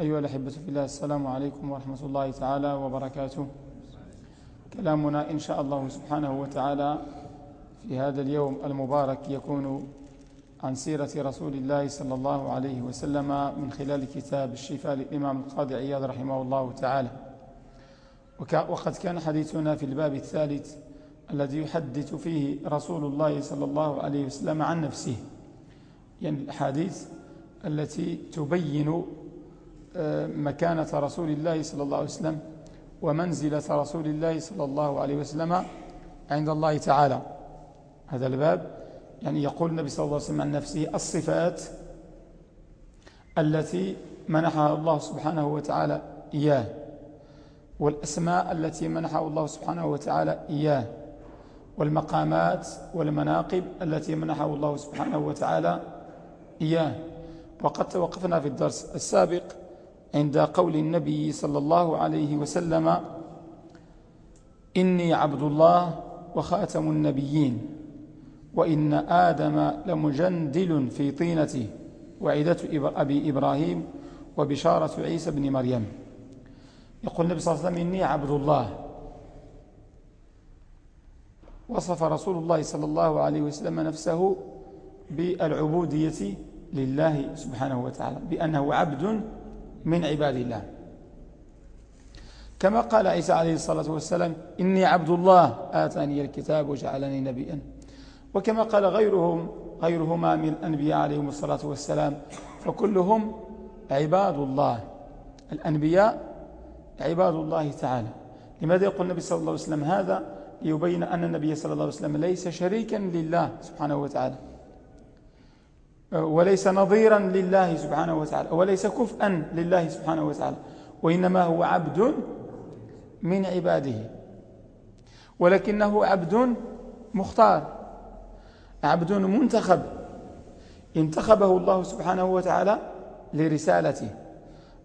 أيها الأحبة في الله السلام عليكم ورحمة الله تعالى وبركاته. كلامنا إن شاء الله سبحانه وتعالى في هذا اليوم المبارك يكون عن سيرة رسول الله صلى الله عليه وسلم من خلال كتاب الشفاء للإمام القاضي عياض رحمه الله تعالى. وقد كان حديثنا في الباب الثالث الذي يحدث فيه رسول الله صلى الله عليه وسلم عن نفسه. يعني الحديث التي تبين مكانة رسول الله صلى الله عليه وسلم ومنزلة رسول الله صلى الله عليه وسلم عند الله تعالى. هذا الباب يعني يقول النبي صلى الله عليه وسلم عن نفسه الصفات التي منحها الله سبحانه وتعالى إياه والأسماء التي منحها الله سبحانه وتعالى إياه والمقامات والمناقب التي منحه الله سبحانه وتعالى إياه. وقد توقفنا في الدرس السابق عند قول النبي صلى الله عليه وسلم إني عبد الله وخاتم النبيين وإن آدم لمجندل في طينته وعدة أبي إبراهيم وبشارة عيسى بن مريم. يقول النبي صلى الله عليه وسلم إني عبد الله. وصف رسول الله صلى الله عليه وسلم نفسه بالعبودية لله سبحانه وتعالى بأنه عبد من عباد الله. كما قال عيسى عليه الصلاة والسلام إني عبد الله. آتاني الكتاب وجعلني نبيا. وكما قال غيرهم غيرهما من الأنبياء عليهم الصلاة والسلام فكلهم عباد الله. الأنبياء عباد الله تعالى. لماذا يقول النبي صلى الله عليه وسلم هذا؟ ليبين أن النبي صلى الله عليه وسلم ليس شريكا لله سبحانه وتعالى. وليس نظيرا لله سبحانه وتعالى وليس كفءا لله سبحانه وتعالى وإنما هو عبد من عباده ولكنه عبد مختار عبد منتخب انتخبه الله سبحانه وتعالى لرسالته.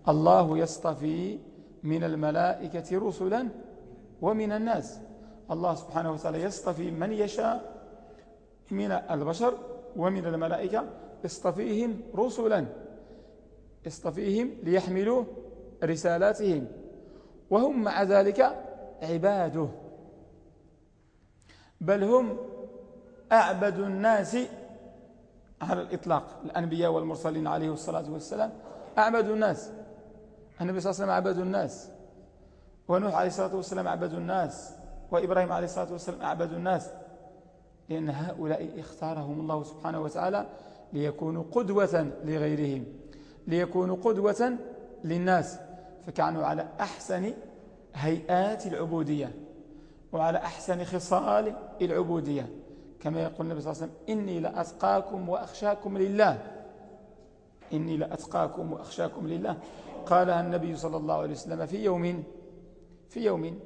الله يصطفي من الملائكة رسلا ومن الناس. الله سبحانه وتعالى يصطفي من يشاء من البشر ومن الملائكة اصطفيهم رسلا اصطفيهم ليحملوا رسالاتهم وهم مع ذلك عباده. بل هم أعبد الناس على الإطلاق. الأنبياء والمرسلين عليه الصلاة والسلام أعبد الناس. النبي صلى الله عليه وسلم أعبد الناس. ونوح عليه الصلاة والسلام أعبد الناس. وإبراهيم عليه الصلاة والسلام أعبد الناس. لأن هؤلاء اختارهم الله سبحانه وتعالى ليكونوا قدوة لغيرهم ليكونوا قدوة للناس فكانوا على أحسن هيئات العبودية وعلى أحسن خصال العبودية. كما يقول النبي صلى الله عليه وسلم إني لأتقاكم وأخشاكم لله. إني لأتقاكم وأخشاكم لله. قالها النبي صلى الله عليه وسلم في يوم في يوم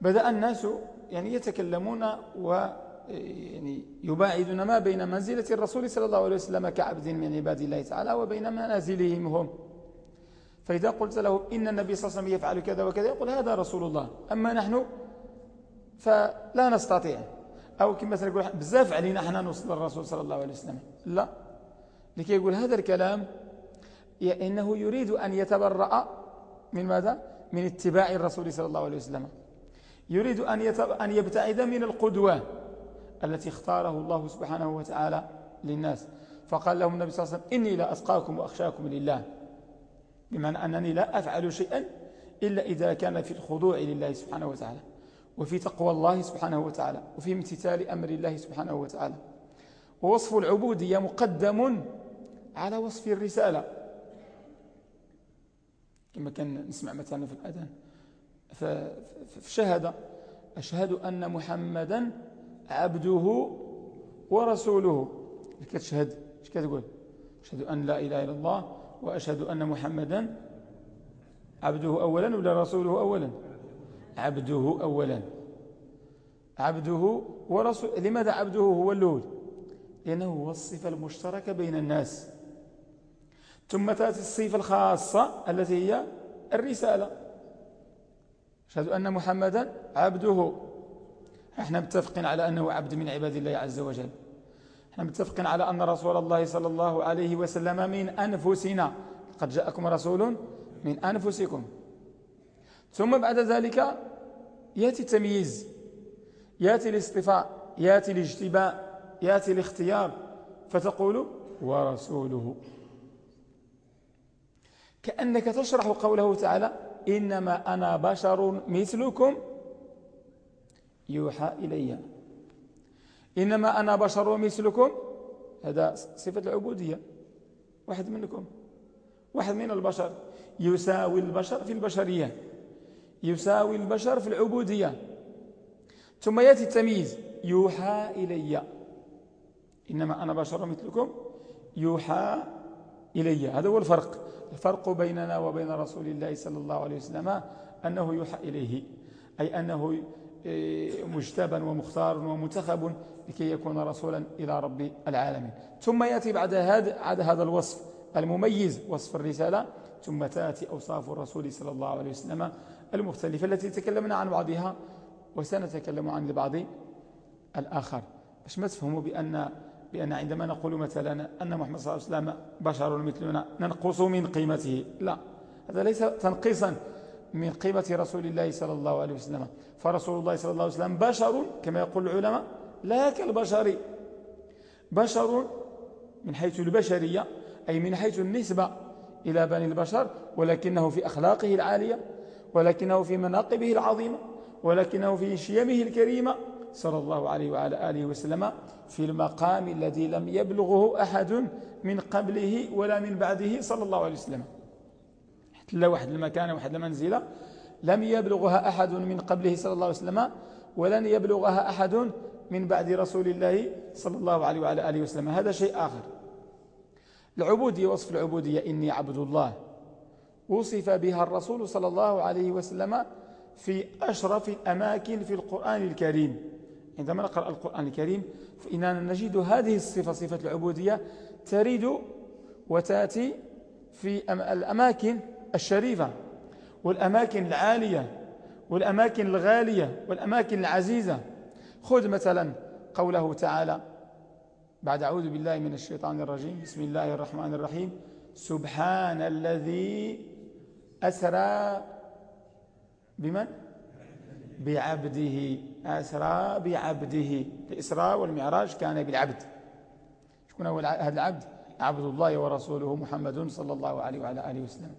بدأ الناس يعني يتكلمون و يعني يباعدون ما بين منزلة الرسول صلى الله عليه وسلم كعبد من عباد الله تعالى وبين منازلهم هم. فإذا قلت له إن النبي صلى الله عليه وسلم يفعل كذا وكذا يقول هذا رسول الله. أما نحن فلا نستطيع. أو كما يقول بزاف علينا إحنا نوصل للرسول صلى الله عليه وسلم. لا. لكي يقول هذا الكلام إنه يريد أن يتبرأ من ماذا؟ من اتباع الرسول صلى الله عليه وسلم. يريد أن يبتعد من القدوة. التي اختاره الله سبحانه وتعالى للناس. فقال لهم النبي صلى الله عليه وسلم إني لا أتقاكم وأخشاكم لله. بمعنى أنني لا أفعل شيئا إلا إذا كان في الخضوع لله سبحانه وتعالى وفي تقوى الله سبحانه وتعالى وفي امتثال أمر الله سبحانه وتعالى. ووصف العبودية مقدم على وصف الرسالة. كما كان نسمع مثلا في الأذان في الشهادة أشهد أن محمدا عبده ورسوله. كتشهد إيش كتقول أشهد أن لا إله إلا الله وأشهد أن محمدا عبده أولا ولا رسوله أولا؟ عبده أولا. عبده ورسول لماذا عبده هو الأول؟ لأنه هو الصفة المشتركة بين الناس. ثم تأتي الصفة الخاصة التي هي الرسالة. أشهد أن محمدا عبده إحنا متفقين على أنه عبد من عباد الله عز وجل. إحنا متفقين على أن رسول الله صلى الله عليه وسلم من أنفسنا. قد جاءكم رسول من أنفسكم. ثم بعد ذلك يأتي التمييز يأتي الاصطفاء يأتي الاجتباء يأتي الاختيار. فتقول ورسوله. كأنك تشرح قوله تعالى إنما أنا بشر مثلكم يوحى إلي. إنما أنا بشر مثلكم. هذا صفة العبودية. واحد منكم. واحد من البشر. يساوي البشر في البشرية. يساوي البشر في العبودية. ثم يأتي التمييز. يوحى إلي. إنما أنا بشر مثلكم. يوحى إلي. هذا هو الفرق. الفرق بيننا وبين رسول الله صلى الله عليه وسلم أنه يوحى إليه. أي أنه مجتبى ومختار ومنتخب لكي يكون رسولا إلى رب العالمين. ثم يأتي بعد هذا هذا الوصف المميز وصف الرسالة. ثم تأتي أوصاف الرسول صلى الله عليه وسلم المختلفة التي تكلمنا عن بعضها وسنتكلم عن البعض الآخر. باش ما تفهموا بأن, بأن عندما نقول مثلا أن محمد صلى الله عليه وسلم بشر مثلنا ننقص من قيمته. لا هذا ليس تنقيصا. من قيمة رسول الله صلى الله عليه وسلم. فرسول الله صلى الله عليه وسلم بشر كما يقول العلماء لا كالبشر. بشر من حيث البشرية أي من حيث النسبة إلى بني البشر ولكنه في أخلاقه العالية ولكنه في مناقبه العظيمة ولكنه في شيمه الكريمة. صلى الله عليه وعلى آله وسلم في المقام الذي لم يبلغه أحد من قبله ولا من بعده صلى الله عليه وسلم. حتى لا واحد المكان واحد المنزلة لم يبلغها أحد من قبله صلى الله عليه وسلم ولن يبلغها أحد من بعد رسول الله صلى الله عليه وعلى آله وسلم. هذا شيء آخر. العبودية وصف العبودية إني عبد الله. وصف بها الرسول صلى الله عليه وسلم في أشرف الأماكن في القرآن الكريم. عندما نقرأ القرآن الكريم فإننا نجد هذه الصفة صفة العبودية تريد وتأتي في الأماكن الشريفة والأماكن العالية والأماكن الغالية والأماكن العزيزة. خذ مثلا قوله تعالى بعد أعوذ بالله من الشيطان الرجيم بسم الله الرحمن الرحيم. سبحان الذي أسرى بمن؟ بعبده. أسرى بعبده. الإسراء والمعراج كان بالعبد. شكون هو هذا العبد؟ عبد الله ورسوله محمد صلى الله عليه وعلى آله وسلم.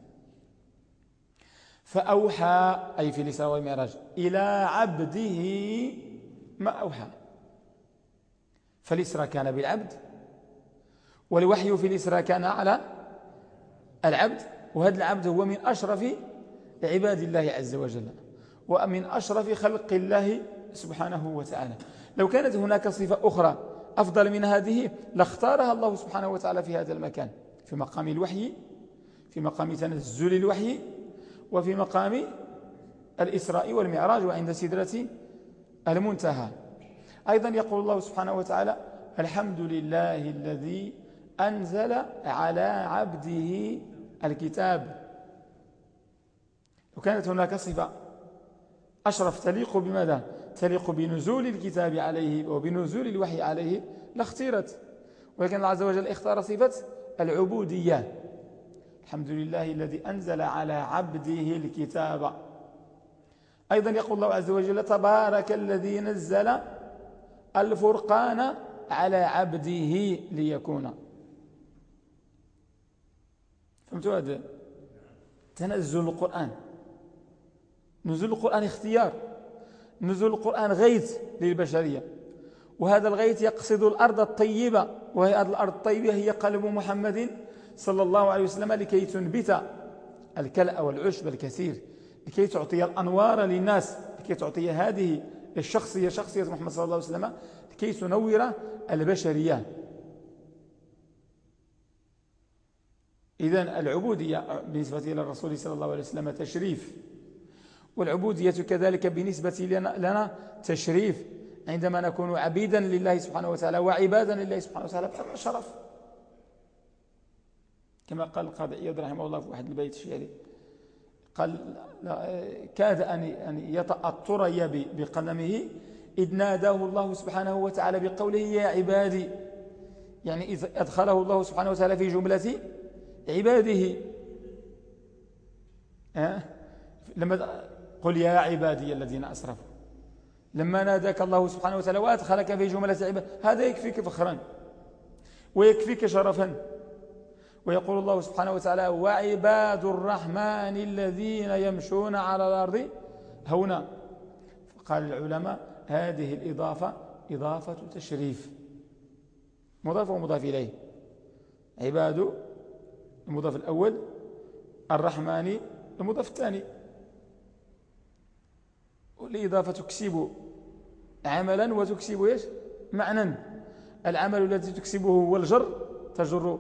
فأوحى أي في الإسراء والمعراج إلى عبده ما أوحى. فالإسراء كان بالعبد والوحي في الإسراء كان على العبد وهذا العبد هو من أشرف عباد الله عز وجل ومن أشرف خلق الله سبحانه وتعالى. لو كانت هناك صفة أخرى أفضل من هذه لاختارها الله سبحانه وتعالى في هذا المكان في مقام الوحي في مقام تنزل الوحي وفي مقام الإسراء والمعراج وعند سدرة المنتهى. أيضا يقول الله سبحانه وتعالى الحمد لله الذي أنزل على عبده الكتاب. لو كانت هناك صفة أشرف تليق بماذا؟ تليق بنزول الكتاب عليه وبنزول الوحي عليه لاختيرت. ولكن الله عز وجل اختار صفة العبودية. الحمد لله الذي أنزل على عبده الكتاب. أيضا يقول الله عز وجل تبارك الذي نزل الفرقان على عبده ليكون. فهمتوا هذا؟ تنزل القرآن. نزول القرآن اختيار. نزول القرآن غيث للبشرية. وهذا الغيث يقصد الأرض الطيبة وهي الأرض الطيبة هي قلب محمد صلى الله عليه وسلم لكي تنبت الكلأ والعشب الكثير لكي تعطي الأنوار للناس لكي تعطي هذه الشخصية شخصية محمد صلى الله عليه وسلم لكي تنور البشرية. إذا العبودية بالنسبة إلى الرسول صلى الله عليه وسلم تشريف والعبودية كذلك بالنسبة لنا تشريف عندما نكون عبيدا لله سبحانه وتعالى وعبادا لله سبحانه وتعالى فهذا شرف كما قال القاضي عياض رحمه الله في واحد البيت الشعري قال كاد أن يطأ الطري بقلمه إذ ناداه الله سبحانه وتعالى بقوله يا عبادي. يعني إذ أدخله الله سبحانه وتعالى في جملة عباده. لما قل يا عبادي الذين أسرفوا. لما ناداك الله سبحانه وتعالى وأدخلك في جملة عباد هذا يكفيك فخرا. ويكفيك شرفا. ويقول الله سبحانه وتعالى وعباد الرحمن الذين يمشون على الأرض. هنا فقال العلماء هذه الإضافة إضافة تشريف. مضاف ومضاف إليه. عباد المضاف الأول الرحمن المضاف الثاني. والإضافة تكسب عملا وتكسب إيش؟ معنى العمل الذي تكسبه هو الجر تجر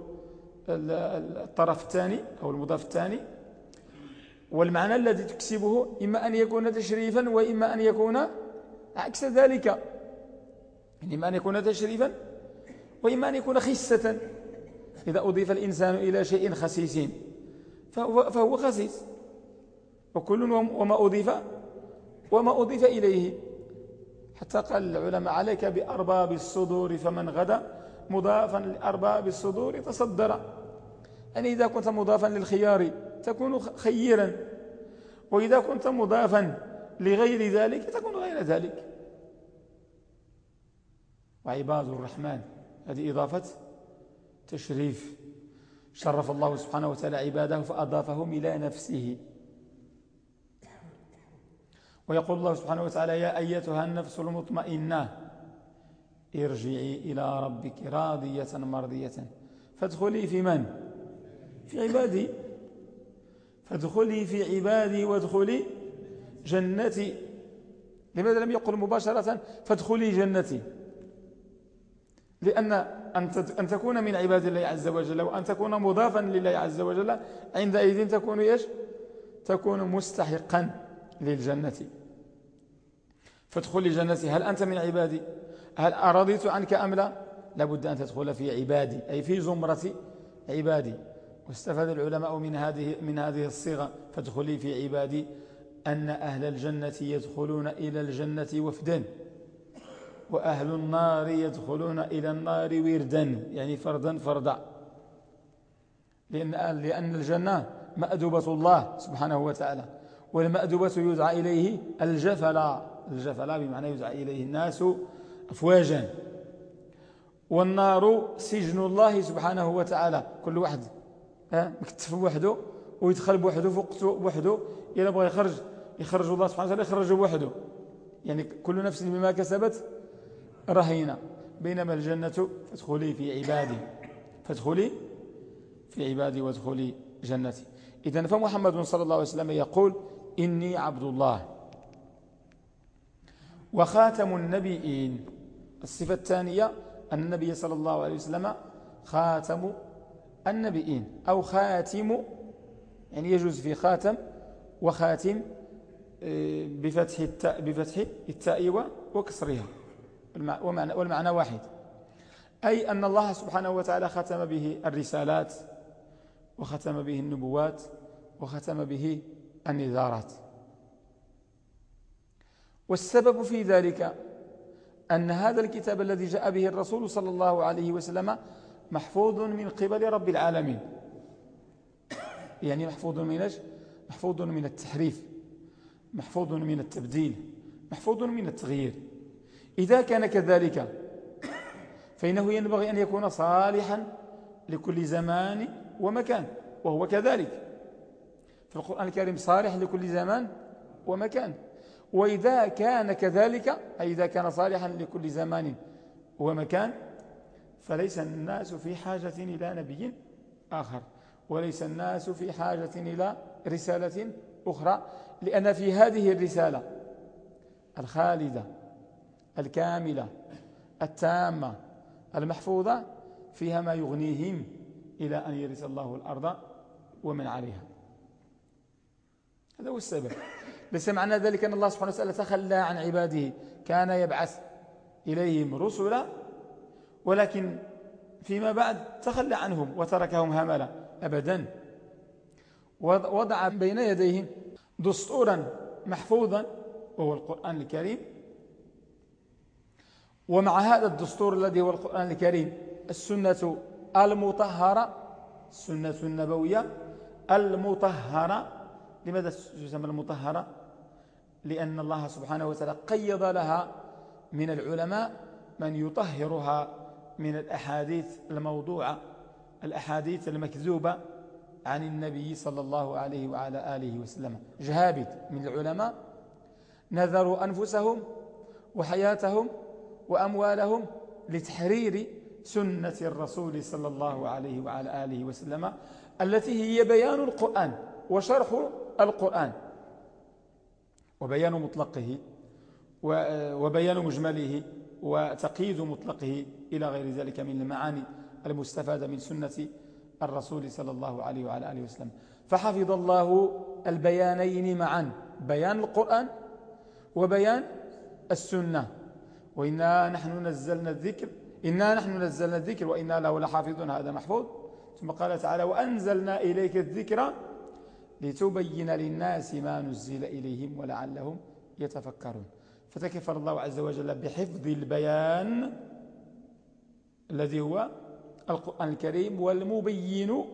الطرف الثاني أو المضاف الثاني. والمعنى الذي تكسبه إما أن يكون تشريفا وإما أن يكون عكس ذلك. يعني إما أن يكون تشريفا وإما أن يكون خسة. إذا أضيف الإنسان إلى شيء خسيس فهو, خسيس. وكل وما أضيف وما أضيف إليه. حتى قال العلماء عليك بأرباب الصدور فمن غدا. مضافا لأرباب الصدور تصدر. يعني إذا كنت مضافا للخيار تكون خيرا. وإذا كنت مضافا لغير ذلك تكون غير ذلك. وعباد الرحمن هذه إضافة تشريف. شرف الله سبحانه وتعالى عباده فأضافهم إلى نفسه. ويقول الله سبحانه وتعالى يا أيتها النفس المطمئنة ارجعي إلى ربك راضية مرضية. فادخلي في من؟ في عبادي. فادخلي في عبادي وادخلي جنتي. لماذا لم يقل مباشرة فادخلي جنتي؟ لأن أن تكون من عباد الله عز وجل وأن تكون مضافا لله عز وجل عندئذ تكون إيش؟ تكون مستحقا للجنة. فادخلي جنتي. هل أنت من عبادي؟ هل أرضيت عنك أم لا؟ لابد أن تدخل في عبادي أي في زمرة عبادي. واستفاد العلماء من هذه من هذه الصيغة. فادخلي في عبادي أن أهل الجنة يدخلون إلى الجنة وفدا وأهل النار يدخلون إلى النار وردا يعني فردا فردا. لأن, لأن الجنة مأدوبة الله سبحانه وتعالى والمأدوبة يدعى إليه الجفلا. الجفلا بمعنى يدعى إليه الناس أفواجا. والنار سجن الله سبحانه وتعالى. كل واحد مكتف بوحده ويدخل بوحده فوق بوحده. إلى بغى يخرج يخرج الله سبحانه وتعالى يخرج بوحده. يعني كل نفس بما كسبت رهينة. بينما الجنة فادخلي في عبادي فادخلي في عبادي وادخلي جنتي. إذا فمحمد صلى الله عليه وسلم يقول إني عبد الله. وخاتم النبيين. الصفة الثانية أن النبي صلى الله عليه وسلم خاتم النبيين أو خاتم يعني يجوز في خاتم وخاتم آه، بفتح التاء بفتح التاء وكسرها والمعنى واحد. أي أن الله سبحانه وتعالى ختم به الرسالات وختم به النبوات وختم به النذارات. والسبب في ذلك أن هذا الكتاب الذي جاء به الرسول صلى الله عليه وسلم محفوظ من قبل رب العالمين. يعني محفوظ من محفوظ من التحريف محفوظ من التبديل محفوظ من التغيير. إذا كان كذلك فإنه ينبغي أن يكون صالحا لكل زمان ومكان وهو كذلك. فالقرآن الكريم صالح لكل زمان ومكان. وإذا كان كذلك أي إذا كان صالحا لكل زمان ومكان فليس الناس في حاجة إلى نبي آخر وليس الناس في حاجة إلى رسالة أخرى لأن في هذه الرسالة الخالدة الكاملة التامة المحفوظة فيها ما يغنيهم إلى أن يرث الله الأرض ومن عليها. هذا هو السبب. ليس معنى ذلك أن الله سبحانه وتعالى تخلى عن عباده. كان يبعث إليهم رسلا ولكن فيما بعد تخلى عنهم وتركهم هملا أبدا. وضع بين يديهم دستورا محفوظا وهو القرآن الكريم. ومع هذا الدستور الذي هو القرآن الكريم السنة المطهرة السنة النبوية المطهرة. لماذا تسمى المطهرة؟ لأن الله سبحانه وتعالى قيض لها من العلماء من يطهرها من الأحاديث الموضوعة الأحاديث المكذوبة عن النبي صلى الله عليه وعلى آله وسلم. جهابت من العلماء نذروا أنفسهم وحياتهم وأموالهم لتحرير سنة الرسول صلى الله عليه وعلى آله وسلم التي هي بيان القرآن وشرح القرآن. وبيان مطلقه وبيان مجمله وتقييد مطلقه إلى غير ذلك من المعاني المستفادة من سنة الرسول صلى الله عليه وعلى آله وسلم. فحفظ الله البيانين معا بيان القرآن وبيان السنة. وإنا نحن نزلنا الذكر إنا نحن نزلنا الذكر وإنا له لحافظون هذا محفوظ. ثم قال تعالى وأنزلنا إليك الذكر لتبين للناس ما نزل إليهم ولعلهم يتفكرون. فتكفر الله عز وجل بحفظ البيان الذي هو القرآن الكريم والمبين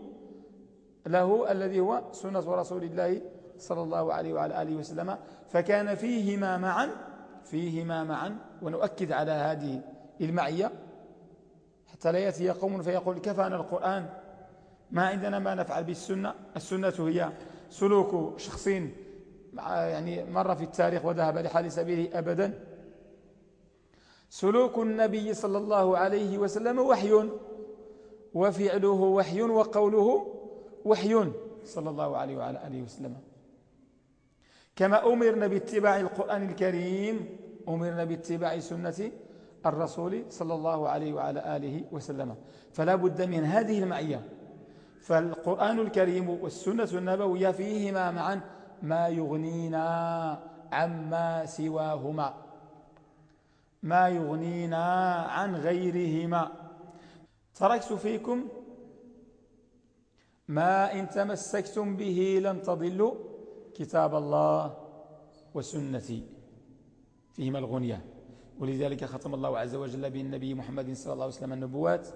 له الذي هو سنة رسول الله صلى الله عليه وعلى آله وسلم. فكان فيهما معا فيهما معا. ونؤكد على هذه المعية. حتى لا يأتي قوم فيقول كفانا القرآن. ما عندنا ما نفعل بالسنة. السنة هي سلوك شخص يعني مر في التاريخ وذهب لحال سبيله أبدا. سلوك النبي صلى الله عليه وسلم وحي وفعله وحي وقوله وحي صلى الله عليه وعلى آله وسلم. كما أمرنا باتباع القرآن الكريم أمرنا باتباع سنة الرسول صلى الله عليه وعلى آله وسلم. فلا بد من هذه المعية. فالقرآن الكريم والسنة النبوية فيهما معا ما يغنينا عما سواهما ما يغنينا عن غيرهما. تركت فيكم ما إن تمسكتم به لن تضلوا كتاب الله وسنتي فيهما الغنية ولذلك ختم الله عز وجل بالنبي محمد صلى الله عليه وسلم النبوات.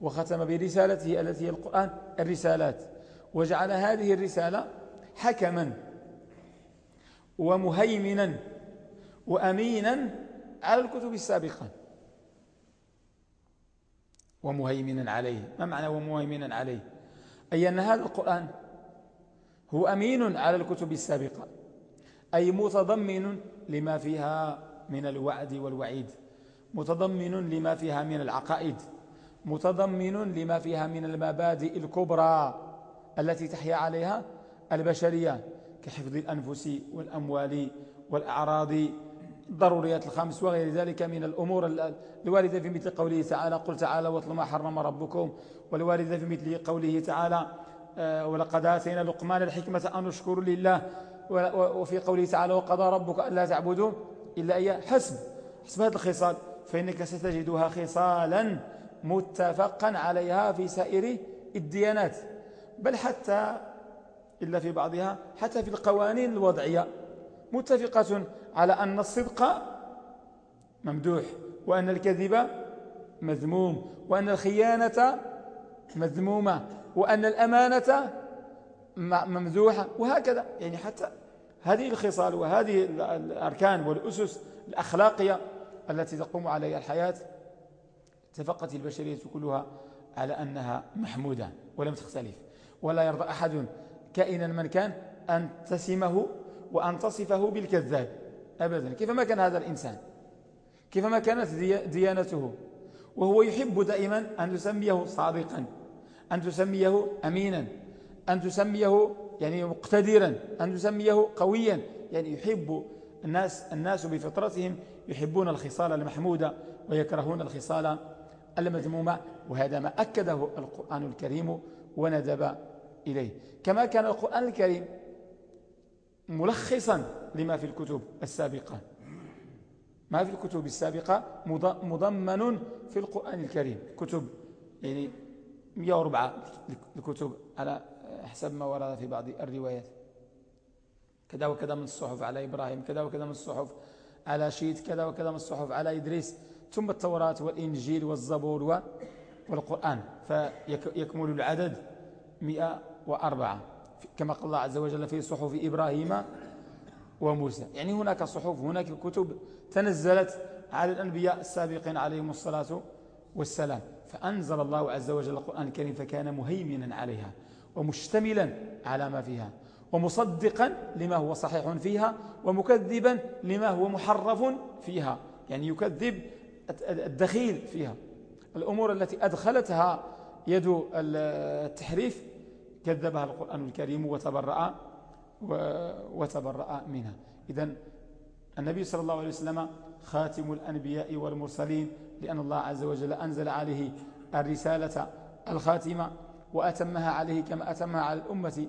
وختم برسالته التي هي القرآن الرسالات. وجعل هذه الرسالة حكما ومهيمنا وأمينا على الكتب السابقة. ومهيمنا عليه. ما معنى ومهيمنا عليه؟ أي أن هذا القرآن هو أمين على الكتب السابقة. أي متضمن لما فيها من الوعد والوعيد. متضمن لما فيها من العقائد. متضمن لما فيها من المبادئ الكبرى التي تحيا عليها البشرية كحفظ الأنفس والأموال والأعراض ضروريات الخمس وغير ذلك من الأمور الواردة في مثل قوله تعالى قل تعالى واتل ما حرم ربكم والواردة في مثل قوله تعالى آه، ولقد آتينا لقمان الحكمة أن نشكر لله وفي قوله تعالى وقضى ربك ألا تعبدوا إلا إياه حسب حسب هذه الخصال فإنك ستجدها خصالا متفقا عليها في سائر الديانات بل حتى إلا في بعضها حتى في القوانين الوضعية. متفقة على أن الصدق ممدوح وأن الكذب مذموم وأن الخيانة مذمومة وأن الأمانة ممدوحة وهكذا. يعني حتى هذه الخصال وهذه الأركان والأسس الأخلاقية التي تقوم عليها الحياة اتفقت البشرية كلها على أنها محمودة ولم تختلف. ولا يرضى أحد كائنا من كان أن تسمه وأن تصفه بالكذاب أبدا. كيفما كان هذا الإنسان؟ كيفما كانت ديانته؟ وهو يحب دائما أن تسميه صادقا أن تسميه أمينا أن تسميه يعني مقتدرا أن تسميه قويا. يعني يحب الناس الناس بفطرتهم يحبون الخصال المحمودة ويكرهون الخصال المذمومة وهذا ما أكده القرآن الكريم وندب إليه. كما كان القرآن الكريم ملخصا لما في الكتب السابقة. ما في الكتب السابقة مضمن في القرآن الكريم. كتب يعني 104 الكتب على حسب ما ورد في بعض الروايات. كذا وكذا من الصحف على إبراهيم كذا وكذا من الصحف على شيت كذا وكذا من الصحف على إدريس. ثم التوراة والإنجيل والزبور والقرآن. فيكمل العدد 104 كما قال الله عز وجل في صحف إبراهيم وموسى. يعني هناك صحف هناك كتب تنزلت على الأنبياء السابقين عليهم الصلاة والسلام. فأنزل الله عز وجل القرآن الكريم فكان مهيمنا عليها ومشتملا على ما فيها ومصدقا لما هو صحيح فيها ومكذبا لما هو محرف فيها. يعني يكذب الدخيل فيها. الأمور التي أدخلتها يد التحريف. كذبها القرآن الكريم وتبرأ وتبرأ منها. إذا النبي صلى الله عليه وسلم خاتم الأنبياء والمرسلين لأن الله عز وجل أنزل عليه الرسالة الخاتمة وأتمها عليه كما أتمها على الأمة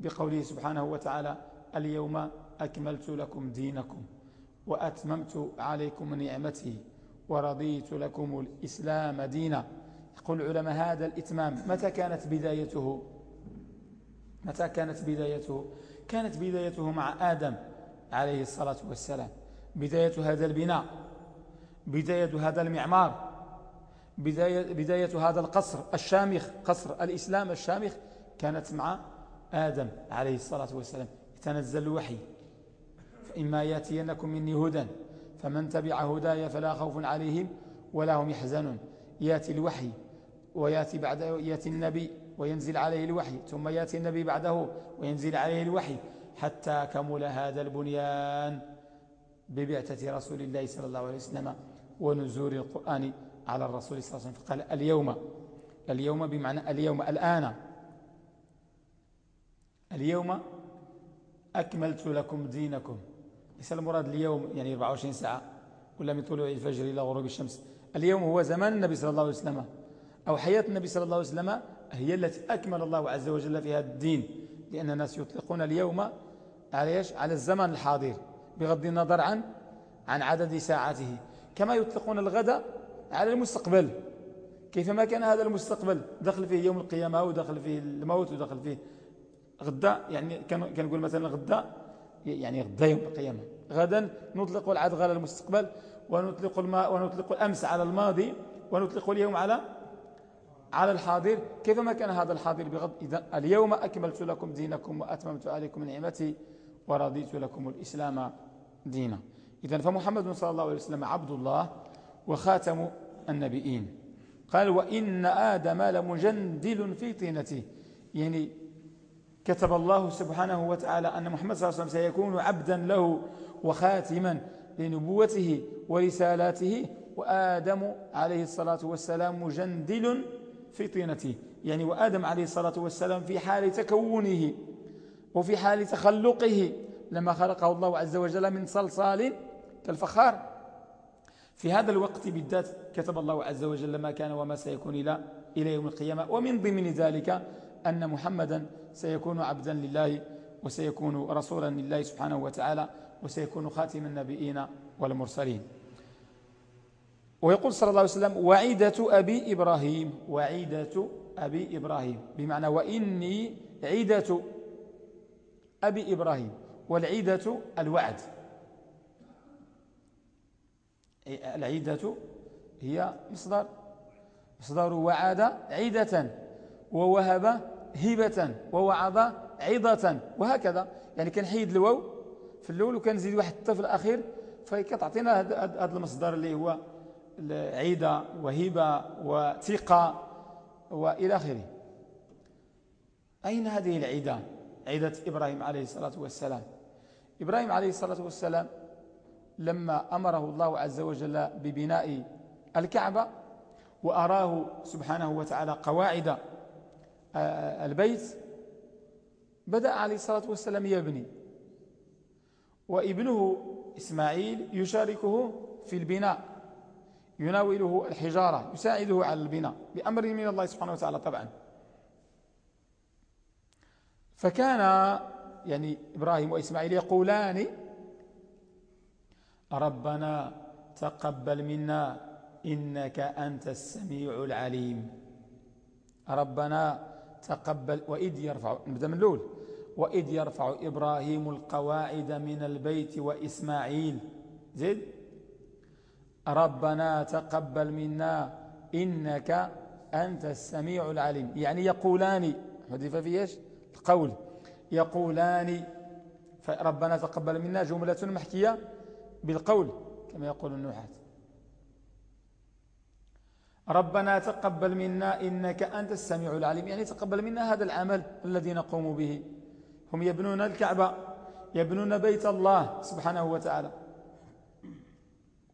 بقوله سبحانه وتعالى اليوم أكملت لكم دينكم وأتممت عليكم نعمتي. ورضيت لكم الإسلام دينا. يقول العلماء هذا الإتمام متى كانت بدايته؟ متى كانت بدايته؟ كانت بدايته مع آدم عليه الصلاة والسلام. بداية هذا البناء. بداية هذا المعمار. بداية, بداية هذا القصر الشامخ قصر الإسلام الشامخ كانت مع آدم عليه الصلاة والسلام. تنزل الوحي. فإما يأتينكم مني هدى. فمن تبع هدايا فلا خوف عليهم ولا هم يحزنون. ياتي الوحي وياتي بعد ياتي النبي وينزل عليه الوحي ثم ياتي النبي بعده وينزل عليه الوحي حتى كمل هذا البنيان ببعثة رسول الله صلى الله عليه وسلم ونزول القرآن على الرسول صلى الله عليه وسلم. فقال اليوم اليوم بمعنى اليوم الآن. اليوم أكملت لكم دينكم. ليس المراد اليوم يعني 24 ساعة ولا من طلوع الفجر إلى غروب الشمس. اليوم هو زمان النبي صلى الله عليه وسلم. أو حياة النبي صلى الله عليه وسلم هي التي أكمل الله عز وجل فيها الدين لأن الناس يطلقون اليوم على؟ على الزمن الحاضر بغض النظر عن عن عدد ساعاته. كما يطلقون الغد على المستقبل. كيفما كان هذا المستقبل؟ دخل فيه يوم القيامة ودخل فيه الموت ودخل فيه غدا يعني كنقول مثلا غدا يعني غدا يوم القيامة غدا نطلق العدغ على المستقبل ونطلق الماء ونطلق الأمس على الماضي ونطلق اليوم على على الحاضر. كيفما كان هذا الحاضر بغض إذا اليوم أكملت لكم دينكم وأتممت عليكم نعمتي ورضيت لكم الإسلام دينا. إذا فمحمد صلى الله عليه وسلم عبد الله وخاتم النبيين. قال وإن آدم لمجندل في طينته. يعني كتب الله سبحانه وتعالى أن محمد صلى الله عليه وسلم سيكون عبدا له وخاتما لنبوته ورسالاته وآدم عليه الصلاة والسلام مجندل في طينته. يعني وآدم عليه الصلاة والسلام في حال تكونه وفي حال تخلقه لما خلقه الله عز وجل من صلصال كالفخار. في هذا الوقت بالذات كتب الله عز وجل ما كان وما سيكون إلى إلى يوم القيامة. ومن ضمن ذلك أن محمدا سيكون عبدا لله وسيكون رسولا لله سبحانه وتعالى وسيكون خاتم النبيين والمرسلين. ويقول صلى الله عليه وسلم وعيدة أبي إبراهيم وعيدة أبي إبراهيم. بمعنى وإني عيدة أبي إبراهيم والعيدة الوعد. العيدة هي مصدر مصدر وعد عيدة. ووهب هبة ووعظ عظة وهكذا. يعني كان حيد الواو في الأول وكان نزيد واحد الطفل الأخير فكتعطينا هذا المصدر اللي هو عيدة وهبة وثقة وإلى آخره. أين هذه العيدة؟ عيدة إبراهيم عليه الصلاة والسلام. إبراهيم عليه الصلاة والسلام لما أمره الله عز وجل ببناء الكعبة وأراه سبحانه وتعالى قواعد البيت بدأ عليه الصلاة والسلام يبني. وابنه إسماعيل يشاركه في البناء يناوله الحجارة يساعده على البناء بأمر من الله سبحانه وتعالى طبعا. فكان يعني إبراهيم وإسماعيل يقولان ربنا تقبل منا إنك أنت السميع العليم. ربنا تقبل وإذ يرفع نبدأ من الأول. وإذ يرفع إبراهيم القواعد من البيت وإسماعيل. زيد ربنا تقبل منا إنك أنت السميع العليم. يعني يقولان حذف إيش؟ القول. يقولان فربنا تقبل منا جملة محكية بالقول كما يقول النحاة. ربنا تقبل منا إنك أنت السميع العليم. يعني تقبل منا هذا العمل الذي نقوم به. هم يبنون الكعبة يبنون بيت الله سبحانه وتعالى.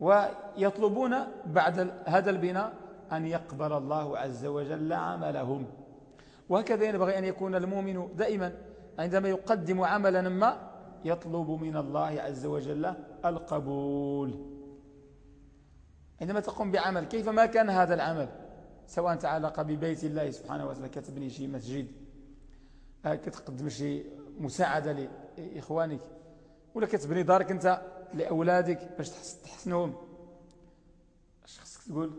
ويطلبون بعد هذا البناء أن يقبل الله عز وجل عملهم. وهكذا ينبغي أن يكون المؤمن دائما عندما يقدم عملا ما يطلب من الله عز وجل القبول. عندما تقوم بعمل كيف ما كان هذا العمل؟ سواء تعلق ببيت الله سبحانه وتعالى كتبني شي مسجد آه، كتقدم شي مساعدة لإخوانك ولا كتبني دارك أنت لأولادك باش تحسنهم. خصك تقول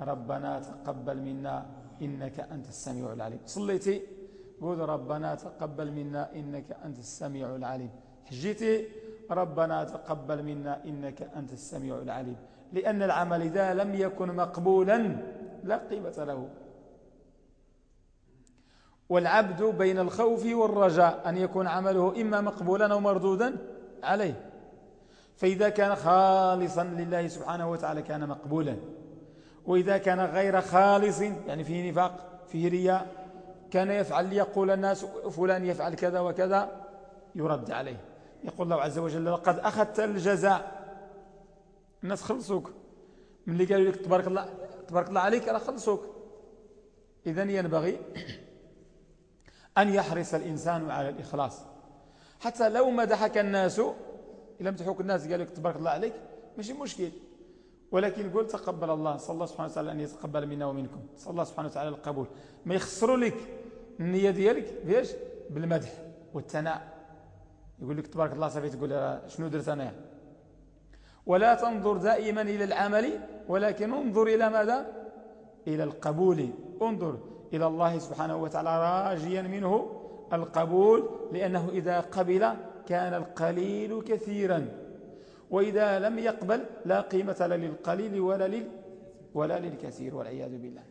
ربنا تقبل منا إنك أنت السميع العليم. صليتي قول ربنا تقبل منا إنك أنت السميع العليم. حجيتي ربنا تقبل منا إنك أنت السميع العليم. لأن العمل إذا لم يكن مقبولا لا قيمة له. والعبد بين الخوف والرجاء أن يكون عمله إما مقبولا أو مردودا عليه. فإذا كان خالصا لله سبحانه وتعالى كان مقبولا. وإذا كان غير خالص يعني فيه نفاق فيه رياء كان يفعل ليقول الناس فلان يفعل كذا وكذا يرد عليه. يقول الله عز وجل لقد أخذت الجزاء الناس خلصوك. من اللي قالوا لك تبارك الله تبارك الله عليك راه خلصوك. إذا ينبغي أن يحرص الإنسان على الإخلاص. حتى لو مدحك الناس إلا مدحوك الناس قالوا لك تبارك الله عليك ماشي مشكل. ولكن قل تقبل الله صلى الله سبحانه وتعالى أن يتقبل منا ومنكم. صلى الله سبحانه وتعالى القبول. ما يخسروا لك النية ديالك بيش بالمدح والثناء. يقول لك تبارك الله صافي تقول شنو درت يعني ولا تنظر دائما إلى العمل ولكن انظر إلى ماذا؟ إلى القبول. انظر إلى الله سبحانه وتعالى راجيا منه القبول لأنه إذا قبل كان القليل كثيرا. وإذا لم يقبل لا قيمة لا للقليل ولا, لل ولا للكثير والعياذ بالله.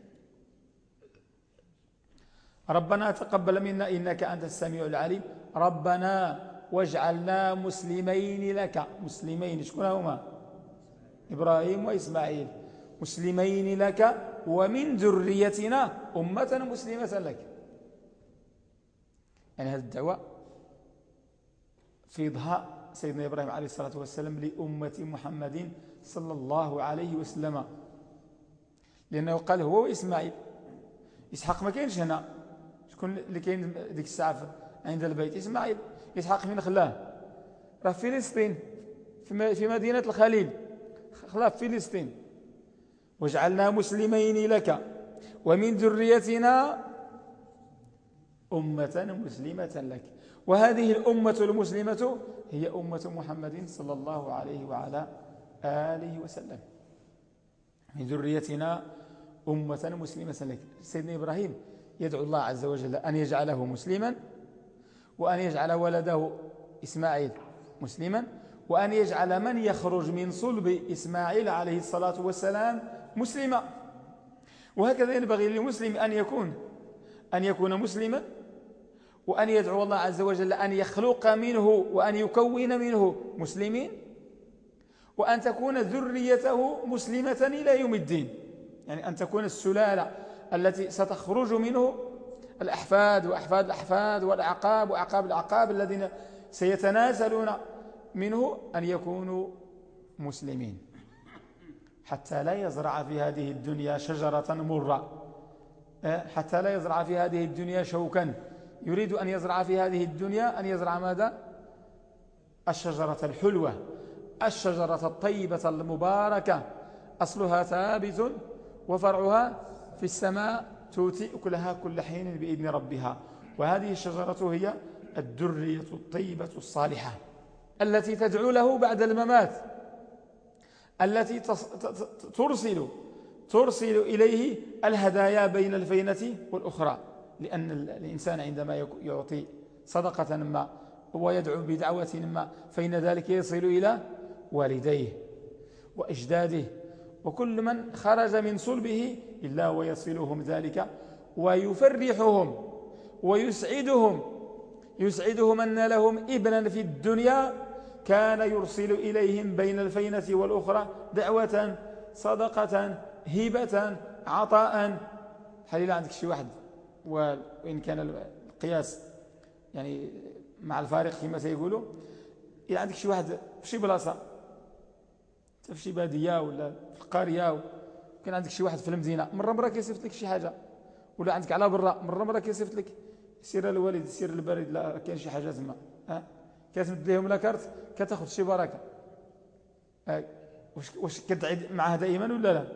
ربنا تقبل منا إنك أنت السميع العليم. ربنا واجعلنا مسلمين لك. مسلمين شكون هما؟ إبراهيم وإسماعيل. مسلمين لك ومن ذريتنا أمة مسلمة لك. يعني هذه الدعوة في إضهاء سيدنا إبراهيم عليه الصلاة والسلام لأمة محمد صلى الله عليه وسلم. لأنه قال هو وإسماعيل. إسحاق ما كاينش هنا. شكون اللي كاين ديك الساعة عند البيت؟ إسماعيل. إسحاق من خلاه. راه فلسطين في مدينة الخليل. خلاه فلسطين. واجعلنا مسلمين لك. ومن ذريتنا أمة مسلمة لك. وهذه الأمة المسلمة هي أمة محمد صلى الله عليه وعلى آله وسلم. من ذريتنا أمة مسلمة لك. سيدنا إبراهيم يدعو الله عز وجل أن يجعله مسلما. وأن يجعل ولده إسماعيل مسلما وأن يجعل من يخرج من صلب إسماعيل عليه الصلاة والسلام مسلما. وهكذا ينبغي للمسلم أن يكون أن يكون مسلما وأن يدعو الله عز وجل أن يخلق منه وأن يكون منه مسلمين وأن تكون ذريته مسلمة إلى يوم الدين. يعني أن تكون السلالة التي ستخرج منه الأحفاد وأحفاد الأحفاد والأعقاب وأعقاب الأعقاب الذين سيتنازلون منه أن يكونوا مسلمين. حتى لا يزرع في هذه الدنيا شجرة مرة. أه؟ حتى لا يزرع في هذه الدنيا شوكا. يريد أن يزرع في هذه الدنيا أن يزرع ماذا؟ الشجرة الحلوة الشجرة الطيبة المباركة. أصلها ثابت وفرعها في السماء تؤتي أكلها كل حين بإذن ربها. وهذه الشجرة هي الدرية الطيبة الصالحة التي تدعو له بعد الممات التي ترسل ترسل إليه الهدايا بين الفينة والأخرى. لأن الإنسان عندما يعطي صدقة ما ويدعو بدعوة ما فإن ذلك يصل إلى والديه وأجداده. وكل من خرج من صلبه إلا ويصلهم ذلك ويفرحهم ويسعدهم. يسعدهم أن لهم ابنا في الدنيا كان يرسل إليهم بين الفينة والأخرى دعوة صدقة هبة عطاء. هل عندك شي واحد؟ وإن كان القياس يعني مع الفارق كما سيقولوا. إذا عندك شي واحد؟ في شي بلاصة. في شي بادية ولا في القرية كان عندك شي واحد في المدينة مرة مرة كيصيفط لك شي حاجة. ولا عندك على برا مرة مرة كيصيفط لك سير الوالد سير البريد لا كاين شي حاجة تما. ها؟ كتمد لهم لاكارت كتاخذ شي بركة. واش واش كتعد معها دائما ولا لا؟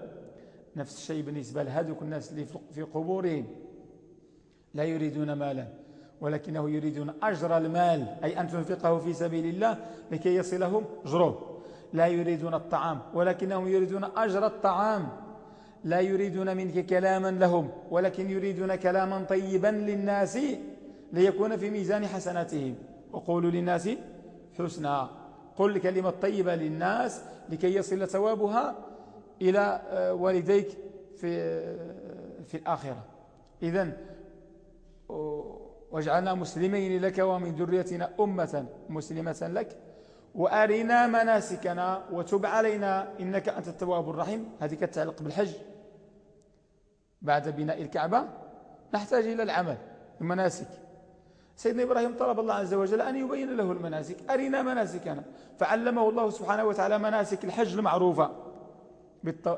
نفس الشيء بالنسبة لهذوك الناس اللي في قبورهم. لا يريدون مالا ولكنه يريدون أجر المال أي أن تنفقه في سبيل الله لكي يصلهم جروه لا يريدون الطعام ولكنهم يريدون أجر الطعام. لا يريدون منك كلاما لهم ولكن يريدون كلاما طيبا للناس ليكون في ميزان حسناتهم. وقولوا للناس حسنا. قل كلمة طيبة للناس لكي يصل ثوابها إلى آه، والديك في, آه، في الآخرة. إذن واجعلنا مسلمين لك ومن ذريتنا أمة مسلمة لك. وأرنا مناسكنا وتب علينا إنك أنت التواب الرحيم. هذه كتعلق بالحج. بعد بناء الكعبة نحتاج إلى العمل المناسك. سيدنا إبراهيم طلب الله عز وجل أن يبين له المناسك. أرنا مناسكنا. فعلمه الله سبحانه وتعالى مناسك الحج المعروفة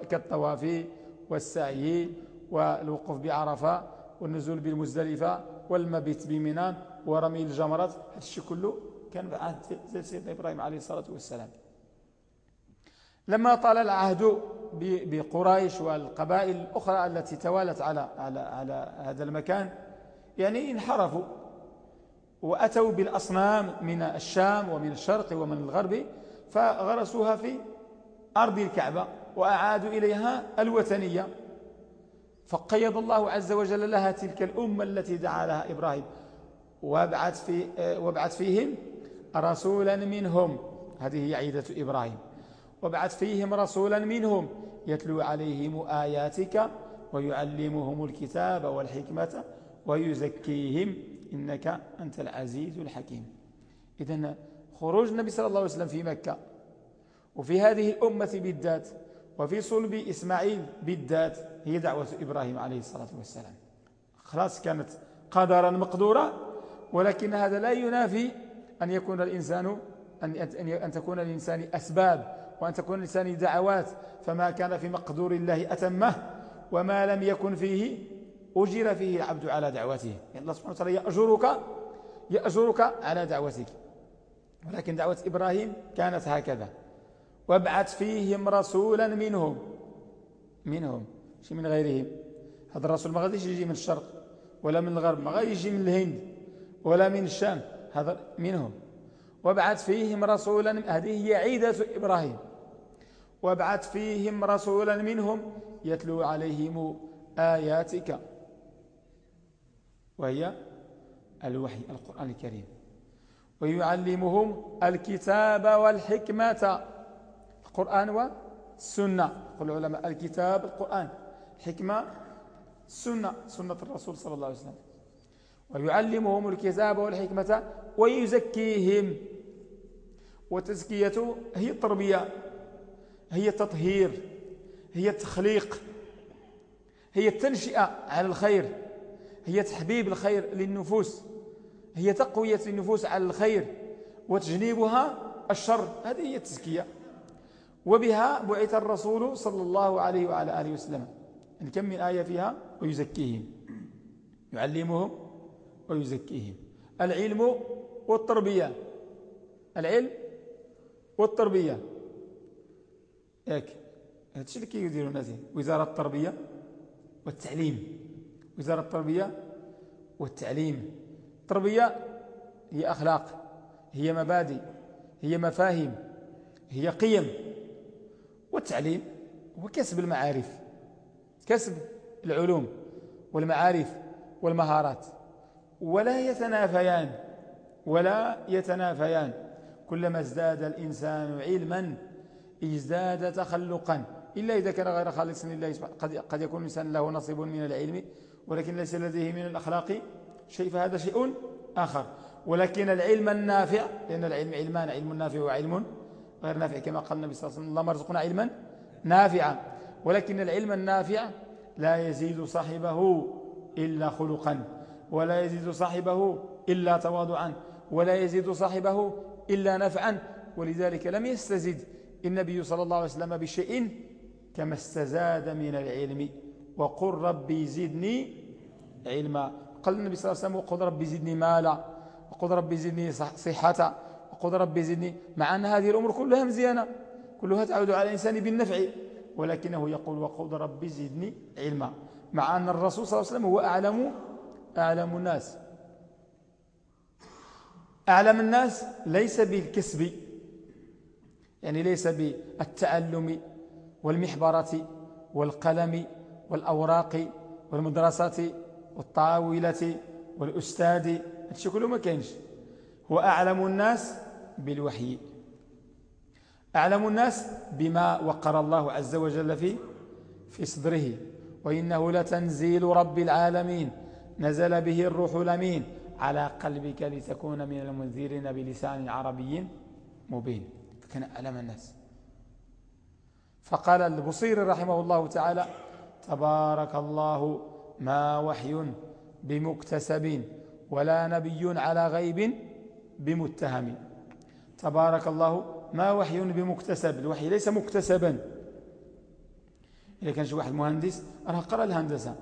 كالطواف والسعي والوقوف بعرفة والنزول بالمزدلفة والمبيت بمنان ورمي الجمرات. هذا الشيء كله كان بعهد سيدنا إبراهيم عليه الصلاة والسلام. لما طال العهد بقريش والقبائل الأخرى التي توالت على, على, على هذا المكان يعني انحرفوا وأتوا بالأصنام من الشام ومن الشرق ومن الغرب فغرسوها في أرض الكعبة وأعادوا إليها الوثنية. فقيض الله عز وجل لها تلك الأمة التي دعا لها إبراهيم وابعث, في وابعث فيهم رسولا منهم. هذه هي عيدة إبراهيم. وابعث فيهم رسولا منهم. يتلو عليهم آياتك ويعلمهم الكتاب والحكمة ويزكيهم. إنك أنت العزيز الحكيم. إذن خروج النبي صلى الله عليه وسلم في مكة وفي هذه الأمة بالذات وفي صلب إسماعيل بالذات هي دعوة إبراهيم عليه الصلاة والسلام. خلاص كانت قدرا مقدورا ولكن هذا لا ينافي أن يكون الإنسان أن, أن تكون الإنسان أسباب وأن تكون الإنسان دعوات فما كان في مقدور الله أتمه وما لم يكن فيه أجر فيه العبد على دعوته. يعني الله سبحانه وتعالى يأجرك يأجرك على دعوتك. ولكن دعوة إبراهيم كانت هكذا. وابعث فيهم رسولا منهم. منهم. مش من غيرهم. هذا الرسول ما غاديش يجي من الشرق ولا من الغرب ما غادي يجي من الهند ولا من الشام. هذا منهم. وابعث فيهم رسولا هذه هي عيدة إبراهيم. وابعث فيهم رسولا منهم يتلو عليهم آياتك. وهي الوحي القرآن الكريم. ويعلمهم الكتاب والحكمة. القرآن والسنة. يقول العلماء الكتاب القرآن. الحكمة السنة سنة الرسول صلى الله عليه وسلم. ويعلمهم الكتاب والحكمة ويزكيهم. وتزكيته هي التربية هي التطهير هي التخليق هي التنشئة على الخير هي تحبيب الخير للنفوس هي تقوية النفوس على الخير وتجنيبها الشر. هذه هي التزكية. وبها بعث الرسول صلى الله عليه وعلى آله وسلم. يعني كم من آية فيها. ويزكيهم. يعلمهم ويزكيهم. العلم والتربية. العلم والتربية. ياك هذا الشيء اللي كيديروا الناس وزارة التربية والتعليم. وزارة التربية والتعليم. التربية هي أخلاق هي مبادئ هي مفاهيم هي قيم. والتعليم هو كسب المعارف كسب العلوم والمعارف والمهارات. ولا يتنافيان ولا يتنافيان. كلما ازداد الإنسان علما ازداد تخلقا. إلا إذا كان غير خالص لله قد, قد يكون الإنسان له نصيب من العلم ولكن ليس لديه من الأخلاق شيء فهذا شيء آخر. ولكن العلم النافع لأن العلم علمان علم نافع وعلم غير نافع كما قال النبي صلى الله عليه وسلم اللهم ارزقنا علما نافعا. ولكن العلم النافع لا يزيد صاحبه إلا خلقا. ولا يزيد صاحبه إلا تواضعا ولا يزيد صاحبه إلا نفعا. ولذلك لم يستزد النبي صلى الله عليه وسلم بشيء كما استزاد من العلم. وقل ربي زدني علما. قال النبي صلى الله عليه وسلم وقل ربي زدني مالا وقل ربي زدني صحة وقل ربي زدني مع أن هذه الأمور كلها مزيانة كلها تعود على الإنسان بالنفع. ولكنه يقول وقل ربي زدني علما مع أن الرسول صلى الله عليه وسلم هو أعلم أعلم الناس. أعلم الناس ليس بالكسب يعني ليس بالتعلم والمحبرة والقلم والأوراق والمدرسة والطاولة والأستاذ هذا كله ما كانش هو أعلم الناس بالوحي. أعلم الناس بما وقر الله عز وجل في في صدره. وإنه لتنزيل رب العالمين. نزل به الروح الأمين. على قلبك لتكون من المنذرين بلسان عربي مبين. فكان أعلم الناس. فقال البصير رحمه الله تعالى تبارك الله ما وحي بمكتسب ولا نبي على غيب بمتهم. تبارك الله ما وحي بمكتسب. الوحي ليس مكتسبا. إذا كان شي واحد مهندس راه قرأ الهندسة.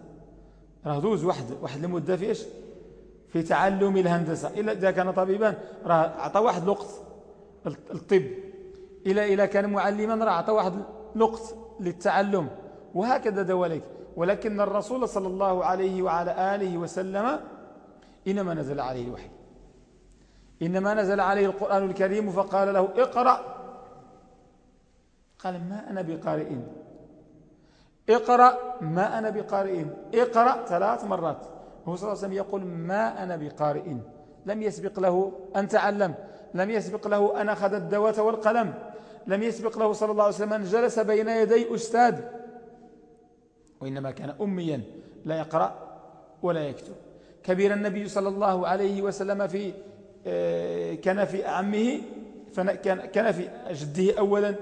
راه دوز واحد واحد المدة في إيش؟ في تعلم الهندسة. إلا إذا كان طبيبا راه أعطى واحد الوقت الطب. إلا إذا كان معلما راه أعطى واحد الوقت للتعلم. وهكذا دواليك. ولكن الرسول صلى الله عليه وعلى آله وسلم إنما نزل عليه الوحي. إنما نزل عليه القرآن الكريم فقال له اقرأ. قال ما أنا بقارئ. اقرأ ما أنا بقارئ اقرأ ثلاث مرات. هو صلى الله عليه وسلم يقول ما أنا بقارئ لم يسبق له أن تعلم. لم يسبق له أن أخذ الدواة والقلم. لم يسبق له صلى الله عليه وسلم أن جلس بين يدي أستاذ. وإنما كان أميا. لا يقرأ ولا يكتب. كبير النبي صلى الله عليه وسلم في آه، كان في عمه كان في جده أولا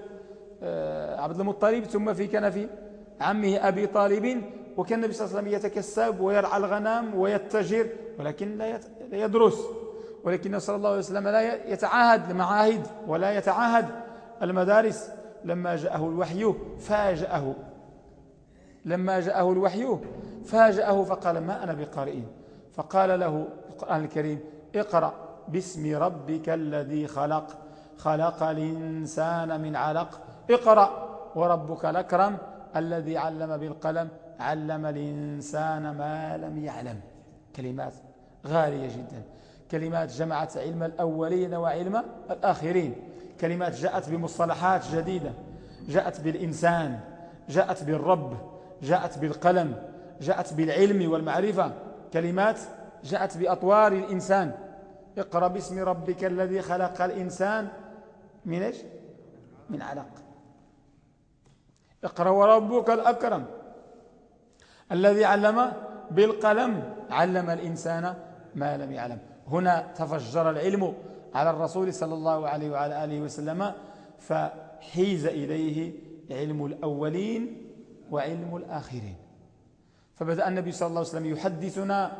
آه، عبد المطلب ثم في كان في عمه أبي طالب وكان النبي صلى الله عليه وسلم يتكسب ويرعى الغنم ويتجر ولكن لا يدرس ولكن صلى الله عليه وسلم لا يتعاهد المعاهد ولا يتعاهد المدارس. لما جاءه الوحي فاجأه لما جاءه الوحي فاجأه فقال ما أنا بقارئ؟ فقال له القرآن الكريم اقرأ باسم ربك الذي خلق خلق الإنسان من علق اقرأ وربك الأكرم الذي علم بالقلم علم الإنسان ما لم يعلم. كلمات غالية جدا. كلمات جمعت علم الأولين وعلم الآخرين. كلمات جاءت بمصطلحات جديدة. جاءت بالإنسان جاءت بالرب جاءت بالقلم جاءت بالعلم والمعرفة. كلمات جاءت بأطوار الإنسان. اقرأ باسم ربك الذي خلق الإنسان. من إيش؟ من علق. اقرأ وربك الأكرم. الذي علم بالقلم علم الإنسان ما لم يعلم. هنا تفجر العلم على الرسول صلى الله عليه وعلى آله وسلم فحيز إليه علم الأولين وعلم الآخرين. فبدأ النبي صلى الله عليه وسلم يحدثنا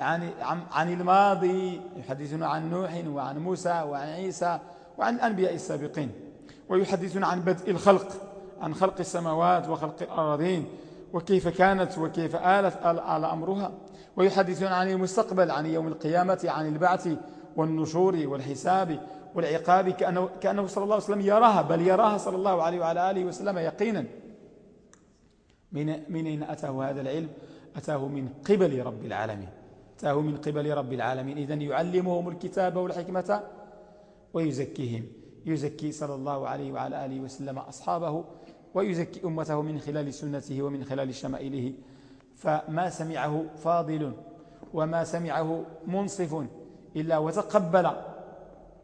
عن, عن الماضي يحدثنا عن نوح وعن موسى وعن عيسى وعن الأنبياء السابقين ويحدثنا عن بدء الخلق. عن خلق السماوات وخلق الأراضين وكيف كانت وكيف آلت آل أمرها. ويحدثون عن المستقبل عن يوم القيامة عن البعث والنشور والحساب والعقاب كأنه, كأنه صلى الله عليه وسلم يراها بل يراها صلى الله عليه وعلى آله وسلم يقينا. من, من أين أتاه هذا العلم؟ أتاه من قبل رب العالمين. أتاه من قبل رب العالمين. إذن يعلمهم الكتاب والحكمة ويزكيهم. يزكي صلى الله عليه وعلى آله وسلم أصحابه ويزكي أمته من خلال سنته ومن خلال شمائله. فما سمعه فاضل وما سمعه منصف إلا وتقبل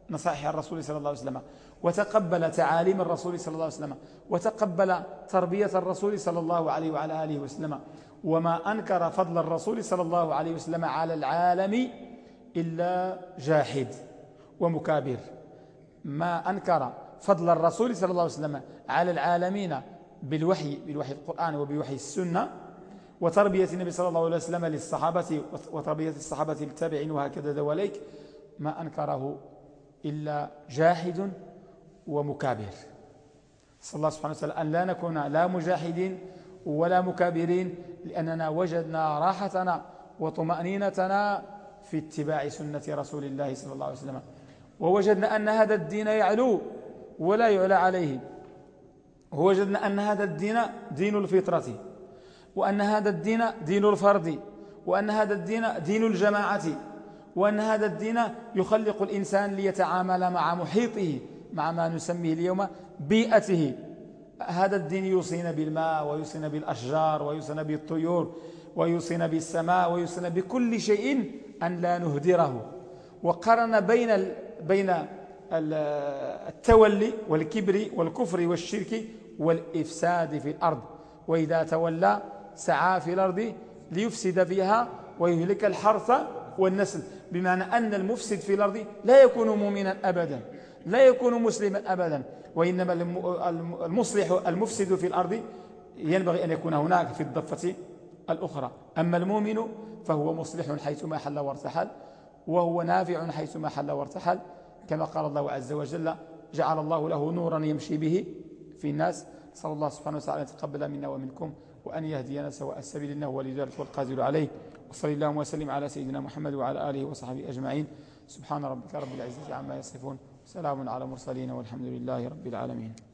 نصائح الرسول صلى الله عليه وسلم وتقبل تعاليم الرسول صلى الله عليه وسلم وتقبل تربية الرسول صلى الله عليه وعلى آله وسلم. وما أنكر فضل الرسول صلى الله عليه وسلم على العالم إلا جاحد ومكابر. ما أنكر فضل الرسول صلى الله عليه وسلم على العالمين بالوحي بالوحي القرآن وبوحي السنة وتربية النبي صلى الله عليه وسلم للصحابة وتربية الصحابة للتابعين وهكذا ذوليك ما أنكره إلا جاحد ومكابر. صلى الله سبحانه وتعالى أن لا نكون لا مجاحدين ولا مكابرين لأننا وجدنا راحتنا وطمأنينتنا في اتباع سنة رسول الله صلى الله عليه وسلم. ووجدنا أن هذا الدين يعلو ولا يعلى عليه ووجدنا أن هذا الدين دين الفطرة وأن هذا الدين دين الفرد وأن هذا الدين دين الجماعة وأن هذا الدين يخلق الإنسان ليتعامل مع محيطه مع ما نسميه اليوم بيئته. هذا الدين يوصينا بالماء ويوصينا بالأشجار ويوصينا بالطيور ويوصينا بالسماء ويوصينا بكل شيء أن لا نهدره. وقرن بين بين التولي والكبر والكفر والشرك والإفساد في الأرض. وإذا تولى سعى في الأرض ليفسد فيها ويهلك الحرث والنسل. بمعنى أن المفسد في الأرض لا يكون مؤمنا أبدا لا يكون مسلما أبدا. وإنما المصلح المفسد في الأرض ينبغي أن يكون هناك في الضفة الأخرى. أما المؤمن فهو مصلح حيثما حل وارتحل وهو نافع حيثما حل وارتحل كما قال الله عز وجل جعل الله له نورا يمشي به في الناس. صلى الله سبحانه وتعالى أن يتقبل منا ومنكم وأن يهدينا سواء السبيل إنه ولي ذلك والقادر عليه. وصلى الله وسلم على سيدنا محمد وعلى آله وصحبه أجمعين. سبحان ربك رب العزة عما يصفون. سلام على المرسلين والحمد لله رب العالمين.